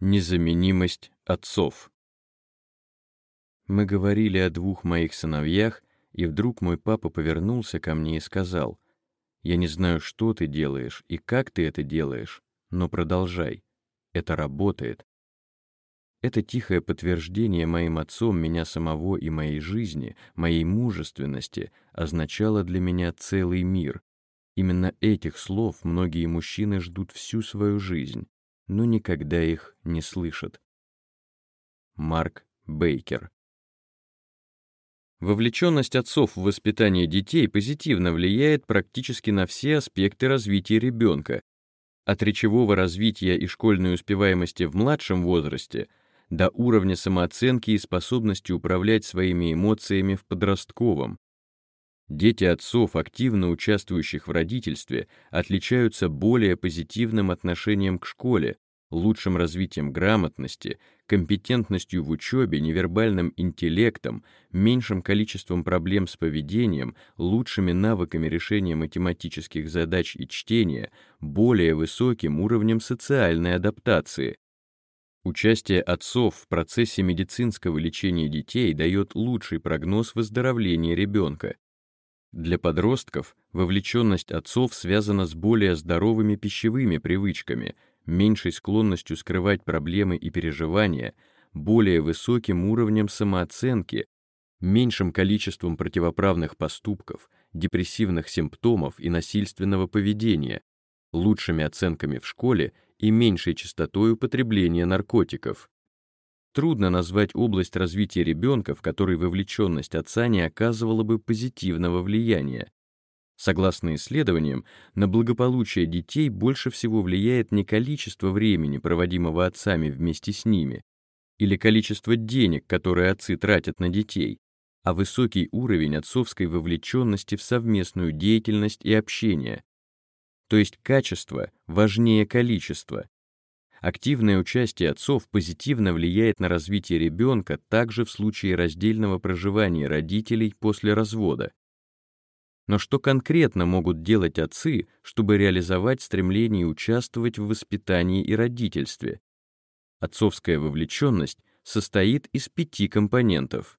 Незаменимость отцов. Мы говорили о двух моих сыновьях, и вдруг мой папа повернулся ко мне и сказал, «Я не знаю, что ты делаешь и как ты это делаешь, но продолжай. Это работает». Это тихое подтверждение моим отцом меня самого и моей жизни, моей мужественности, означало для меня целый мир. Именно этих слов многие мужчины ждут всю свою жизнь но никогда их не слышат. Марк Бейкер Вовлеченность отцов в воспитание детей позитивно влияет практически на все аспекты развития ребенка, от речевого развития и школьной успеваемости в младшем возрасте до уровня самооценки и способности управлять своими эмоциями в подростковом. Дети отцов, активно участвующих в родительстве, отличаются более позитивным отношением к школе, лучшим развитием грамотности, компетентностью в учебе, невербальным интеллектом, меньшим количеством проблем с поведением, лучшими навыками решения математических задач и чтения, более высоким уровнем социальной адаптации. Участие отцов в процессе медицинского лечения детей дает лучший прогноз выздоровления ребенка. Для подростков вовлеченность отцов связана с более здоровыми пищевыми привычками, меньшей склонностью скрывать проблемы и переживания, более высоким уровнем самооценки, меньшим количеством противоправных поступков, депрессивных симптомов и насильственного поведения, лучшими оценками в школе и меньшей частотой употребления наркотиков. Трудно назвать область развития ребенка, в которой вовлеченность отца не оказывала бы позитивного влияния. Согласно исследованиям, на благополучие детей больше всего влияет не количество времени, проводимого отцами вместе с ними, или количество денег, которые отцы тратят на детей, а высокий уровень отцовской вовлеченности в совместную деятельность и общение. То есть качество важнее количества, Активное участие отцов позитивно влияет на развитие ребенка также в случае раздельного проживания родителей после развода. Но что конкретно могут делать отцы, чтобы реализовать стремление участвовать в воспитании и родительстве? Отцовская вовлеченность состоит из пяти компонентов.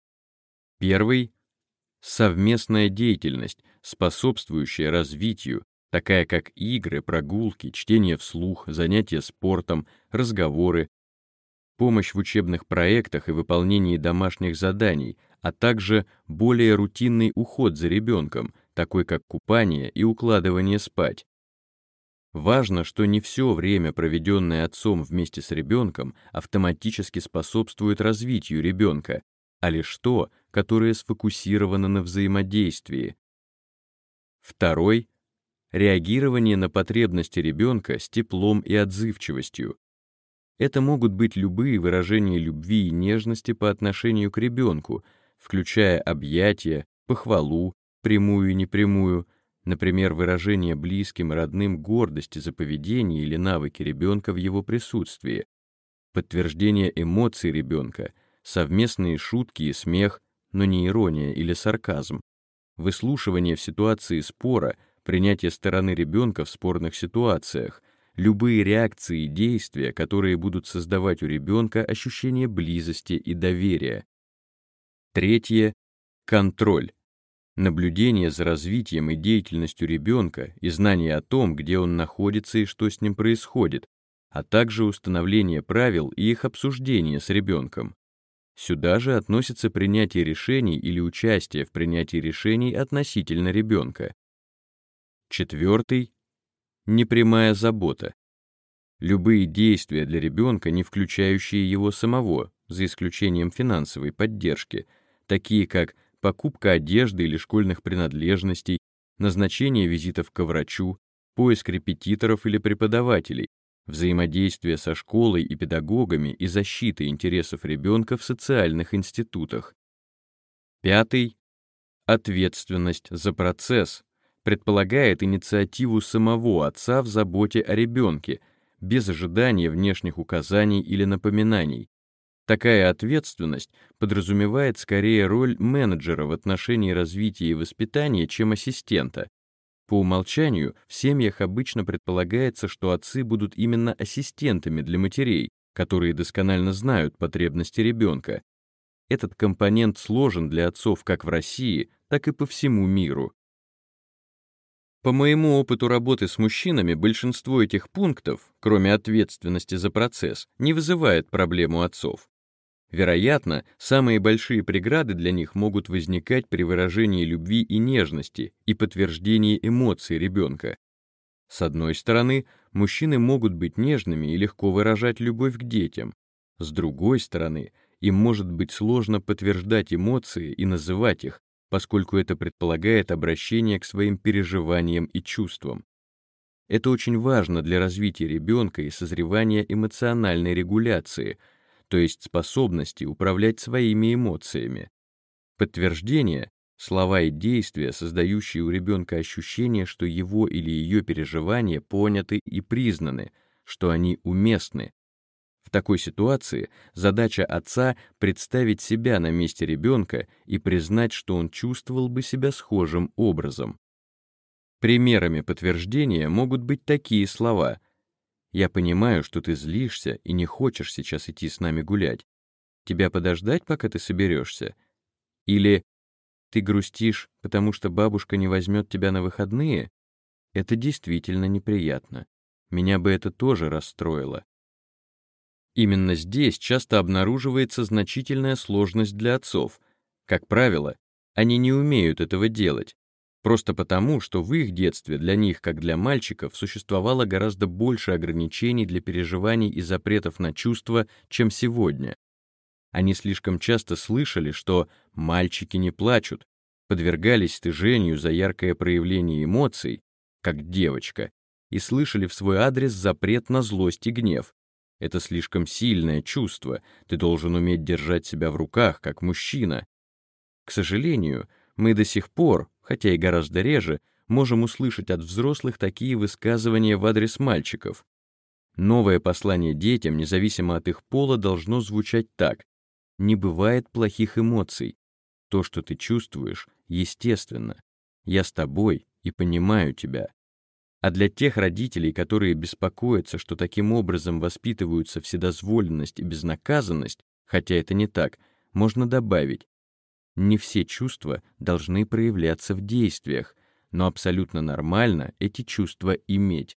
Первый — совместная деятельность, способствующая развитию, такая как игры, прогулки, чтение вслух, занятия спортом, разговоры, помощь в учебных проектах и выполнении домашних заданий, а также более рутинный уход за ребенком, такой как купание и укладывание спать. Важно, что не все время, проведенное отцом вместе с ребенком, автоматически способствует развитию ребенка, а лишь то, которое сфокусировано на взаимодействии. Второй реагирование на потребности ребенка с теплом и отзывчивостью. Это могут быть любые выражения любви и нежности по отношению к ребенку, включая объятия, похвалу, прямую и непрямую, например, выражение близким и родным гордости за поведение или навыки ребенка в его присутствии, подтверждение эмоций ребенка, совместные шутки и смех, но не ирония или сарказм, выслушивание в ситуации спора — принятие стороны ребенка в спорных ситуациях, любые реакции и действия, которые будут создавать у ребенка ощущение близости и доверия. Третье — контроль. Наблюдение за развитием и деятельностью ребенка и знание о том, где он находится и что с ним происходит, а также установление правил и их обсуждение с ребенком. Сюда же относится принятие решений или участие в принятии решений относительно ребенка. Четвертый — непрямая забота. Любые действия для ребенка, не включающие его самого, за исключением финансовой поддержки, такие как покупка одежды или школьных принадлежностей, назначение визитов к врачу, поиск репетиторов или преподавателей, взаимодействие со школой и педагогами и защита интересов ребенка в социальных институтах. Пятый — ответственность за процесс, предполагает инициативу самого отца в заботе о ребенке, без ожидания внешних указаний или напоминаний. Такая ответственность подразумевает скорее роль менеджера в отношении развития и воспитания, чем ассистента. По умолчанию в семьях обычно предполагается, что отцы будут именно ассистентами для матерей, которые досконально знают потребности ребенка. Этот компонент сложен для отцов как в России, так и по всему миру. По моему опыту работы с мужчинами, большинство этих пунктов, кроме ответственности за процесс, не вызывает проблему отцов. Вероятно, самые большие преграды для них могут возникать при выражении любви и нежности и подтверждении эмоций ребенка. С одной стороны, мужчины могут быть нежными и легко выражать любовь к детям. С другой стороны, им может быть сложно подтверждать эмоции и называть их, поскольку это предполагает обращение к своим переживаниям и чувствам. Это очень важно для развития ребенка и созревания эмоциональной регуляции — то есть способности управлять своими эмоциями. Подтверждение — слова и действия, создающие у ребенка ощущение, что его или ее переживания поняты и признаны, что они уместны. В такой ситуации задача отца — представить себя на месте ребенка и признать, что он чувствовал бы себя схожим образом. Примерами подтверждения могут быть такие слова — я понимаю, что ты злишься и не хочешь сейчас идти с нами гулять. Тебя подождать, пока ты соберешься? Или ты грустишь, потому что бабушка не возьмет тебя на выходные? Это действительно неприятно. Меня бы это тоже расстроило. Именно здесь часто обнаруживается значительная сложность для отцов. Как правило, они не умеют этого делать, Просто потому, что в их детстве для них, как для мальчиков, существовало гораздо больше ограничений для переживаний и запретов на чувства, чем сегодня. Они слишком часто слышали, что «мальчики не плачут», подвергались стыжению за яркое проявление эмоций, как девочка, и слышали в свой адрес запрет на злость и гнев. Это слишком сильное чувство, ты должен уметь держать себя в руках, как мужчина. К сожалению, мы до сих пор, хотя и гораздо реже, можем услышать от взрослых такие высказывания в адрес мальчиков. Новое послание детям, независимо от их пола, должно звучать так. Не бывает плохих эмоций. То, что ты чувствуешь, естественно. Я с тобой и понимаю тебя. А для тех родителей, которые беспокоятся, что таким образом воспитываются вседозволенность и безнаказанность, хотя это не так, можно добавить, не все чувства должны проявляться в действиях, но абсолютно нормально эти чувства иметь.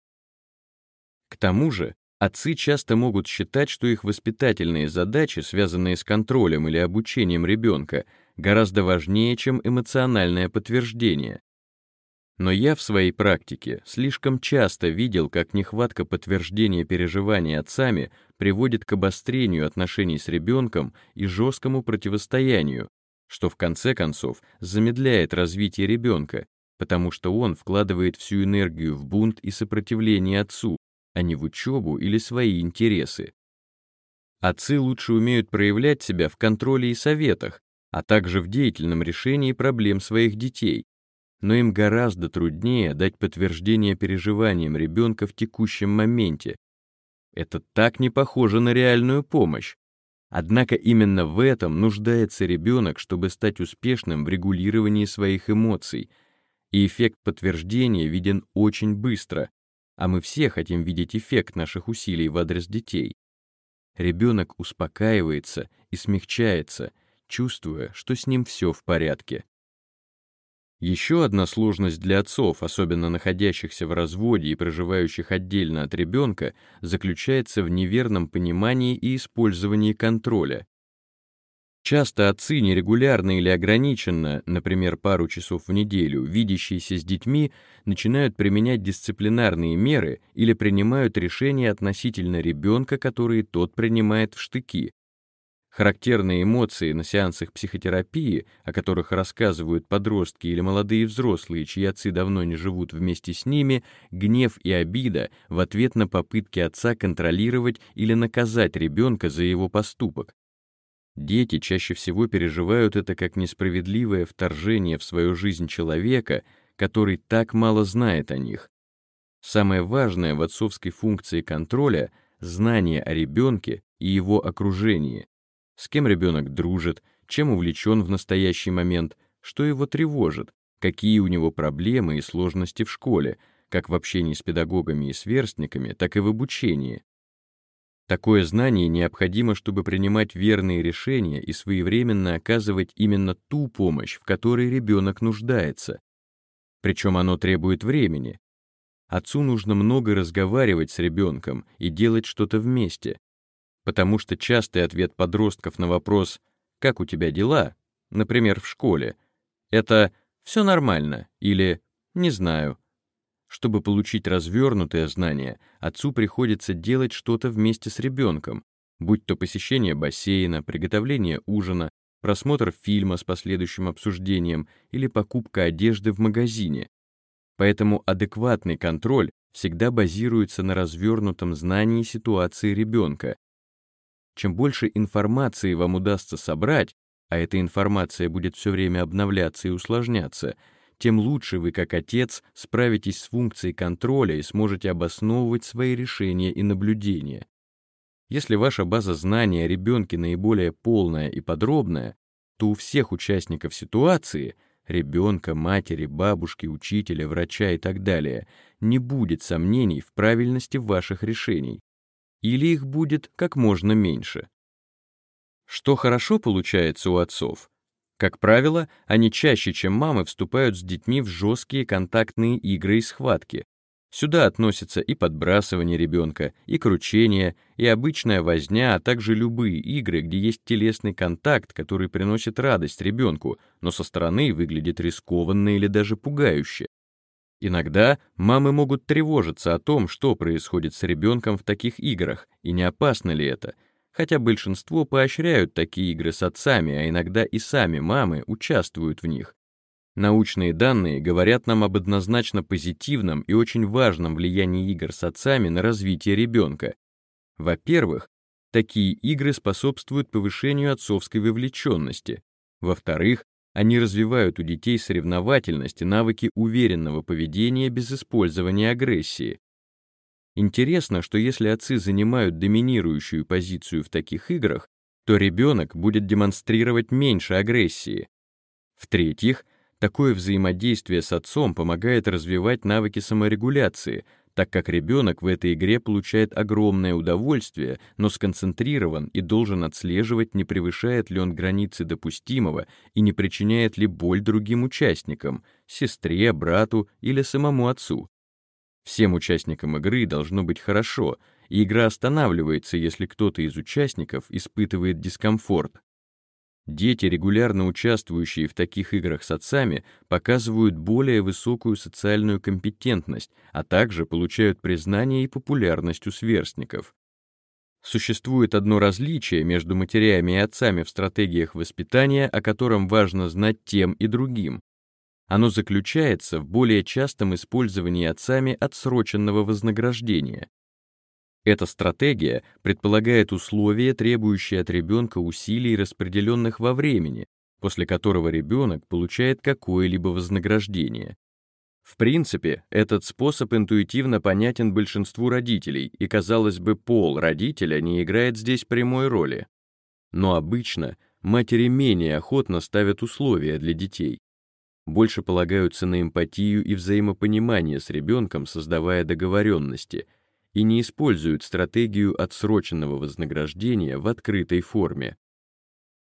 К тому же, отцы часто могут считать, что их воспитательные задачи, связанные с контролем или обучением ребенка, гораздо важнее, чем эмоциональное подтверждение. Но я в своей практике слишком часто видел, как нехватка подтверждения переживаний отцами приводит к обострению отношений с ребенком и жесткому противостоянию, что в конце концов замедляет развитие ребенка, потому что он вкладывает всю энергию в бунт и сопротивление отцу, а не в учебу или свои интересы. Отцы лучше умеют проявлять себя в контроле и советах, а также в деятельном решении проблем своих детей, но им гораздо труднее дать подтверждение переживаниям ребенка в текущем моменте. Это так не похоже на реальную помощь. Однако именно в этом нуждается ребенок, чтобы стать успешным в регулировании своих эмоций, и эффект подтверждения виден очень быстро, а мы все хотим видеть эффект наших усилий в адрес детей. Ребенок успокаивается и смягчается, чувствуя, что с ним все в порядке. Еще одна сложность для отцов, особенно находящихся в разводе и проживающих отдельно от ребенка, заключается в неверном понимании и использовании контроля. Часто отцы нерегулярно или ограниченно, например, пару часов в неделю, видящиеся с детьми, начинают применять дисциплинарные меры или принимают решения относительно ребенка, которые тот принимает в штыки, Характерные эмоции на сеансах психотерапии, о которых рассказывают подростки или молодые взрослые, чьи отцы давно не живут вместе с ними, гнев и обида в ответ на попытки отца контролировать или наказать ребенка за его поступок. Дети чаще всего переживают это как несправедливое вторжение в свою жизнь человека, который так мало знает о них. Самое важное в отцовской функции контроля — знание о ребенке и его окружении. С кем ребенок дружит, чем увлечен в настоящий момент, что его тревожит, какие у него проблемы и сложности в школе, как в общении с педагогами и сверстниками, так и в обучении. Такое знание необходимо, чтобы принимать верные решения и своевременно оказывать именно ту помощь, в которой ребенок нуждается. Причем оно требует времени. Отцу нужно много разговаривать с ребенком и делать что-то вместе, потому что частый ответ подростков на вопрос «Как у тебя дела?», например, в школе, это «Все нормально» или «Не знаю». Чтобы получить развернутое знание, отцу приходится делать что-то вместе с ребенком, будь то посещение бассейна, приготовление ужина, просмотр фильма с последующим обсуждением или покупка одежды в магазине. Поэтому адекватный контроль всегда базируется на развернутом знании ситуации ребенка. Чем больше информации вам удастся собрать, а эта информация будет все время обновляться и усложняться — тем лучше вы, как отец, справитесь с функцией контроля и сможете обосновывать свои решения и наблюдения. Если ваша база знаний о ребенке наиболее полная и подробная, то у всех участников ситуации — ребенка, матери, бабушки, учителя, врача и так далее — не будет сомнений в правильности ваших решений. Или их будет как можно меньше. Что хорошо получается у отцов, как правило, они чаще, чем мамы, вступают с детьми в жесткие контактные игры и схватки. Сюда относятся и подбрасывание ребенка, и кручение, и обычная возня, а также любые игры, где есть телесный контакт, который приносит радость ребенку, но со стороны выглядит рискованно или даже пугающе. Иногда мамы могут тревожиться о том, что происходит с ребенком в таких играх, и не опасно ли это — хотя большинство поощряют такие игры с отцами, а иногда и сами мамы участвуют в них. Научные данные говорят нам об однозначно позитивном и очень важном влиянии игр с отцами на развитие ребенка. Во-первых, такие игры способствуют повышению отцовской вовлеченности. Во-вторых, они развивают у детей соревновательность и навыки уверенного поведения без использования агрессии. Интересно, что если отцы занимают доминирующую позицию в таких играх, то ребенок будет демонстрировать меньше агрессии. В-третьих, такое взаимодействие с отцом помогает развивать навыки саморегуляции, так как ребенок в этой игре получает огромное удовольствие, но сконцентрирован и должен отслеживать, не превышает ли он границы допустимого и не причиняет ли боль другим участникам, сестре, брату или самому отцу. Всем участникам игры должно быть хорошо, и игра останавливается, если кто-то из участников испытывает дискомфорт. Дети, регулярно участвующие в таких играх с отцами, показывают более высокую социальную компетентность, а также получают признание и популярность у сверстников. Существует одно различие между матерями и отцами в стратегиях воспитания, о котором важно знать тем и другим. Оно заключается в более частом использовании отцами отсроченного вознаграждения. Эта стратегия предполагает условия, требующие от ребенка усилий, распределенных во времени, после которого ребенок получает какое-либо вознаграждение. В принципе, этот способ интуитивно понятен большинству родителей, и, казалось бы, пол родителя не играет здесь прямой роли. Но обычно матери менее охотно ставят условия для детей больше полагаются на эмпатию и взаимопонимание с ребенком, создавая договоренности, и не используют стратегию отсроченного вознаграждения в открытой форме.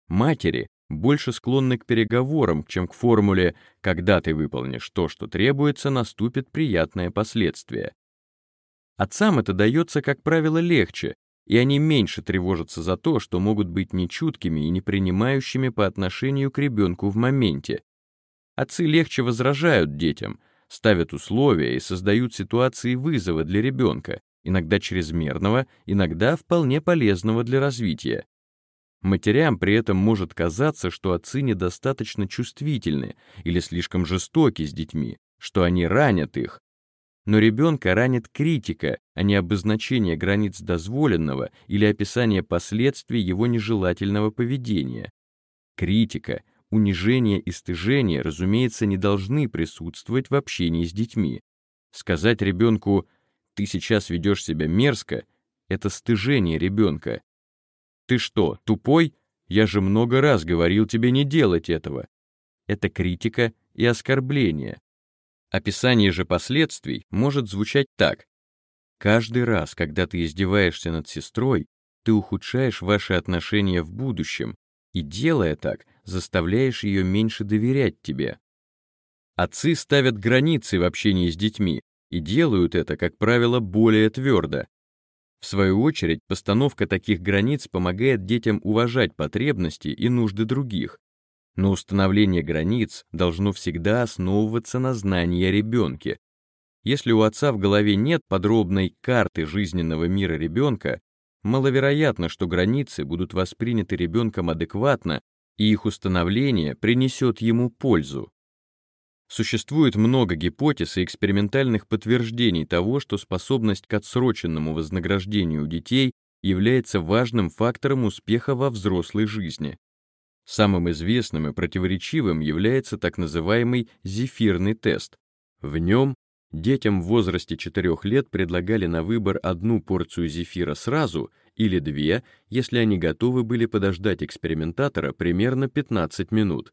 Матери больше склонны к переговорам, чем к формуле «когда ты выполнишь то, что требуется, наступит приятное последствие». Отцам это дается, как правило, легче, и они меньше тревожатся за то, что могут быть нечуткими и не принимающими по отношению к ребенку в моменте, Отцы легче возражают детям, ставят условия и создают ситуации вызова для ребенка, иногда чрезмерного, иногда вполне полезного для развития. Матерям при этом может казаться, что отцы недостаточно чувствительны или слишком жестоки с детьми, что они ранят их. Но ребенка ранит критика, а не обозначение границ дозволенного или описание последствий его нежелательного поведения. Критика — унижение и стыжение, разумеется, не должны присутствовать в общении с детьми. Сказать ребенку «ты сейчас ведешь себя мерзко» — это стыжение ребенка. «Ты что, тупой?» Я же много раз говорил тебе не делать этого. Это критика и оскорбление. Описание же последствий может звучать так. Каждый раз, когда ты издеваешься над сестрой, ты ухудшаешь ваши отношения в будущем, и, делая так, заставляешь ее меньше доверять тебе. Отцы ставят границы в общении с детьми и делают это, как правило, более твердо. В свою очередь, постановка таких границ помогает детям уважать потребности и нужды других, но установление границ должно всегда основываться на знании о ребенке. Если у отца в голове нет подробной карты жизненного мира ребенка, маловероятно, что границы будут восприняты ребенком адекватно и их установление принесет ему пользу. Существует много гипотез и экспериментальных подтверждений того, что способность к отсроченному вознаграждению детей является важным фактором успеха во взрослой жизни. Самым известным и противоречивым является так называемый зефирный тест. В нем детям в возрасте 4 лет предлагали на выбор одну порцию зефира сразу или две, если они готовы были подождать экспериментатора примерно 15 минут.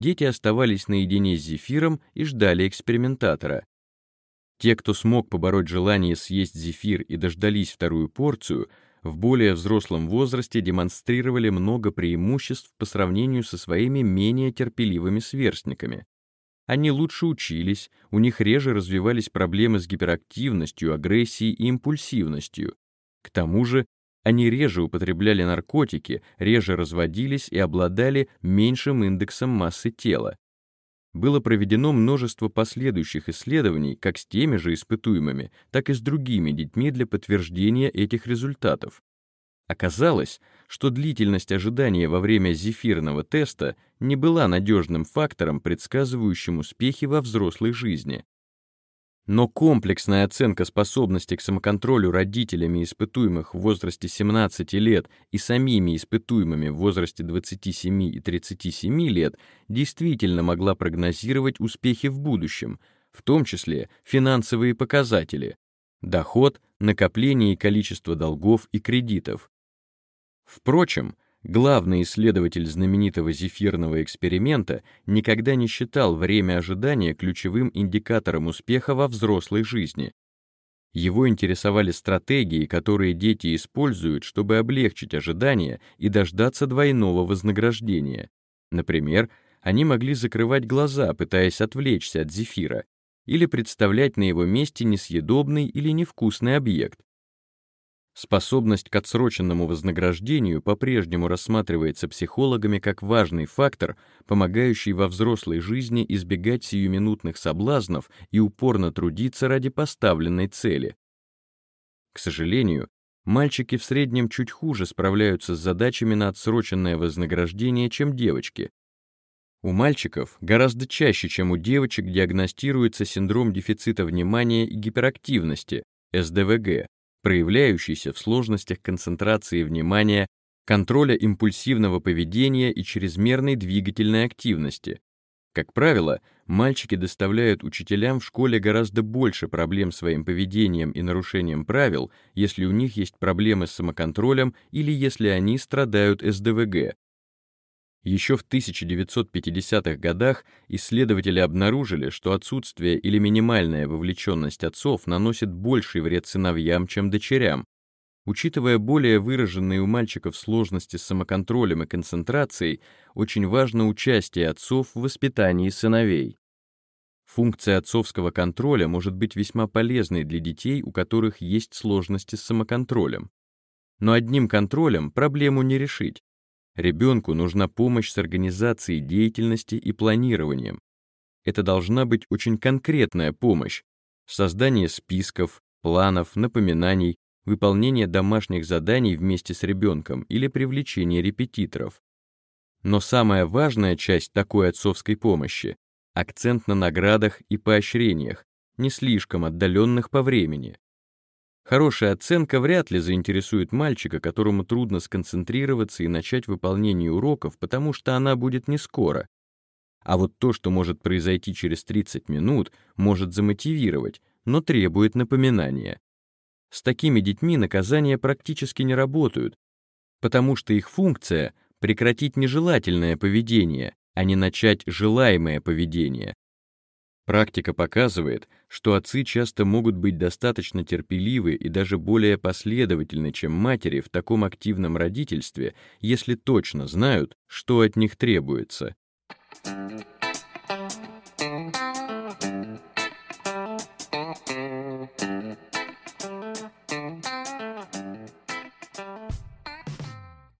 Дети оставались наедине с зефиром и ждали экспериментатора. Те, кто смог побороть желание съесть зефир и дождались вторую порцию, в более взрослом возрасте демонстрировали много преимуществ по сравнению со своими менее терпеливыми сверстниками. Они лучше учились, у них реже развивались проблемы с гиперактивностью, агрессией и импульсивностью. К тому же, они реже употребляли наркотики, реже разводились и обладали меньшим индексом массы тела. Было проведено множество последующих исследований как с теми же испытуемыми, так и с другими детьми для подтверждения этих результатов. Оказалось, что длительность ожидания во время зефирного теста не была надежным фактором, предсказывающим успехи во взрослой жизни. Но комплексная оценка способности к самоконтролю родителями испытуемых в возрасте 17 лет и самими испытуемыми в возрасте 27 и 37 лет действительно могла прогнозировать успехи в будущем, в том числе финансовые показатели, доход, накопление и количество долгов и кредитов. Впрочем, Главный исследователь знаменитого зефирного эксперимента никогда не считал время ожидания ключевым индикатором успеха во взрослой жизни. Его интересовали стратегии, которые дети используют, чтобы облегчить ожидания и дождаться двойного вознаграждения. Например, они могли закрывать глаза, пытаясь отвлечься от зефира, или представлять на его месте несъедобный или невкусный объект. Способность к отсроченному вознаграждению по-прежнему рассматривается психологами как важный фактор, помогающий во взрослой жизни избегать сиюминутных соблазнов и упорно трудиться ради поставленной цели. К сожалению, мальчики в среднем чуть хуже справляются с задачами на отсроченное вознаграждение, чем девочки. У мальчиков гораздо чаще, чем у девочек, диагностируется синдром дефицита внимания и гиперактивности, СДВГ, проявляющийся в сложностях концентрации внимания, контроля импульсивного поведения и чрезмерной двигательной активности. Как правило, мальчики доставляют учителям в школе гораздо больше проблем своим поведением и нарушением правил, если у них есть проблемы с самоконтролем или если они страдают СДВГ, еще в 1950-х годах исследователи обнаружили, что отсутствие или минимальная вовлеченность отцов наносит больший вред сыновьям, чем дочерям. Учитывая более выраженные у мальчиков сложности с самоконтролем и концентрацией, очень важно участие отцов в воспитании сыновей. Функция отцовского контроля может быть весьма полезной для детей, у которых есть сложности с самоконтролем. Но одним контролем проблему не решить. Ребенку нужна помощь с организацией деятельности и планированием. Это должна быть очень конкретная помощь. Создание списков, планов, напоминаний, выполнение домашних заданий вместе с ребенком или привлечение репетиторов. Но самая важная часть такой отцовской помощи — акцент на наградах и поощрениях, не слишком отдаленных по времени. Хорошая оценка вряд ли заинтересует мальчика, которому трудно сконцентрироваться и начать выполнение уроков, потому что она будет не скоро. А вот то, что может произойти через 30 минут, может замотивировать, но требует напоминания. С такими детьми наказания практически не работают, потому что их функция — прекратить нежелательное поведение, а не начать желаемое поведение. Практика показывает, что отцы часто могут быть достаточно терпеливы и даже более последовательны, чем матери в таком активном родительстве, если точно знают, что от них требуется. Thank you.